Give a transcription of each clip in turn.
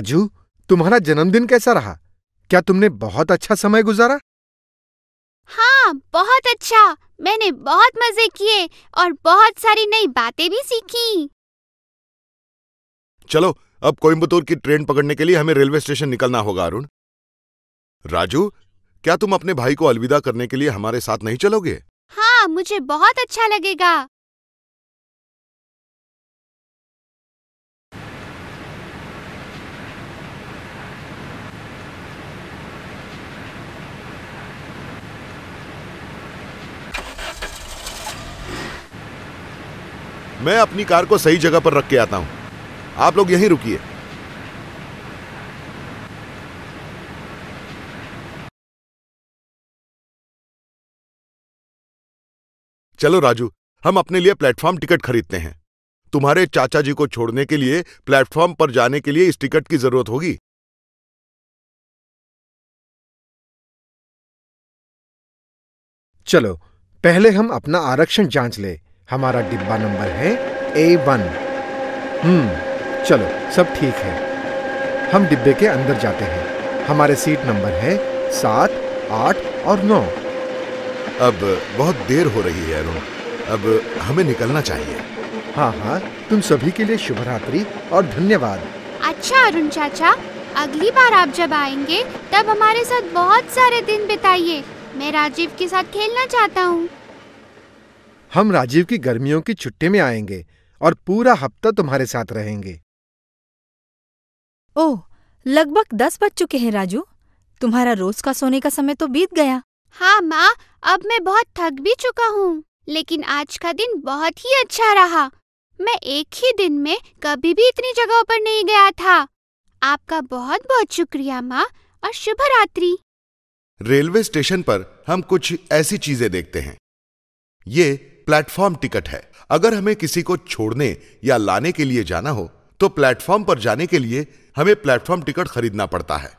राजू तुम्हारा जन्मदिन कैसा रहा? क्या तुमने बहुत अच्छा समय गुजारा? हाँ बहुत अच्छा। मैंने बहुत मज़े किए और बहुत सारी नई बातें भी सीखी। चलो अब कोयम्बतूर की ट्रेन पकड़ने के लिए हमें रेलवे स्टेशन निकलना होगा अरुण। राजू क्या तुम अपने भाई को अलविदा करने के लिए हमारे साथ नहीं चलोगे? हाँ मुझे बहुत अच्छा लगेगा। मैं अपनी कार को सही जगह पर रख के आता हूँ। आप लोग यहीं रुकिए। चलो राजू, हम अपने लिए प्लेटफॉर्म टिकट खरीदते हैं। तुम्हारे चाचा जी को छोड़ने के लिए प्लेटफॉर्म पर जाने के लिए इस टिकट की ज़रूरत होगी। चलो, पहले हम अपना आरक्षण जाँच ले। हमारा डिब्बा नंबर है ए वन हम्म चलो सब ठीक है। हम डिब्बे के अंदर जाते हैं। हमारे सीट नंबर है सात आठ और नौ। अब बहुत देर हो रही है अरुण। अब हमें निकलना चाहिए। हाँ हाँ तुम सभी के लिए शुभ रात्रि और धन्यवाद। अच्छा अरुण चाचा अगली बार आप जब आएँगे तब हमारे साथ बहुत सारे दिन बिताइए। मैं राजीव के साथ खेलना चाहता हूँ। हम राजीव की गर्मियों की छुट्टी में आएँगे और पूरा हफ़्ता तुम्हारे साथ रहेंगे। ओह लगभग दस बज चुके हैं राजू। तुम्हारा रोज का सोने का समय तो बीत गया। हाँ माँ अब मैं बहुत थक भी चुका हूँ लेकिन आज का दिन बहुत ही अच्छा रहा। मैं एक ही दिन में कभी भी इतनी जगहों पर नहीं गया था। आपका बहुत बहुत शुक्रिया माँ और शुभ रात्रि। रेलवे स्टेशन पर हम कुछ ऐसी चीज़ें देखते हैं। ये प्लेटफॉर्म टिकट है। अगर हमें किसी को छोड़ने या लाने के लिए जाना हो तो प्लेटफॉर्म पर जाने के लिए हमें प्लेटफॉर्म टिकट खरीदना पड़ता है।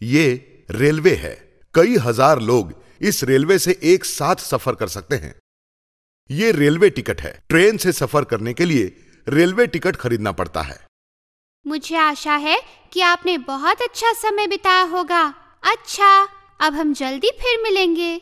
ये रेलवे है। कई हज़ार लोग इस रेलवे से एक साथ सफ़र कर सकते हैं। ये रेलवे टिकट है। ट्रेन से सफ़र करने के लिए रेलवे टिकट खरीदना पड़ता है। मुझे आशा है कि आपने बहुत अच्छा समय बिताया होगा। अच्छा अब हम जल्दी फिर मिलेंगे।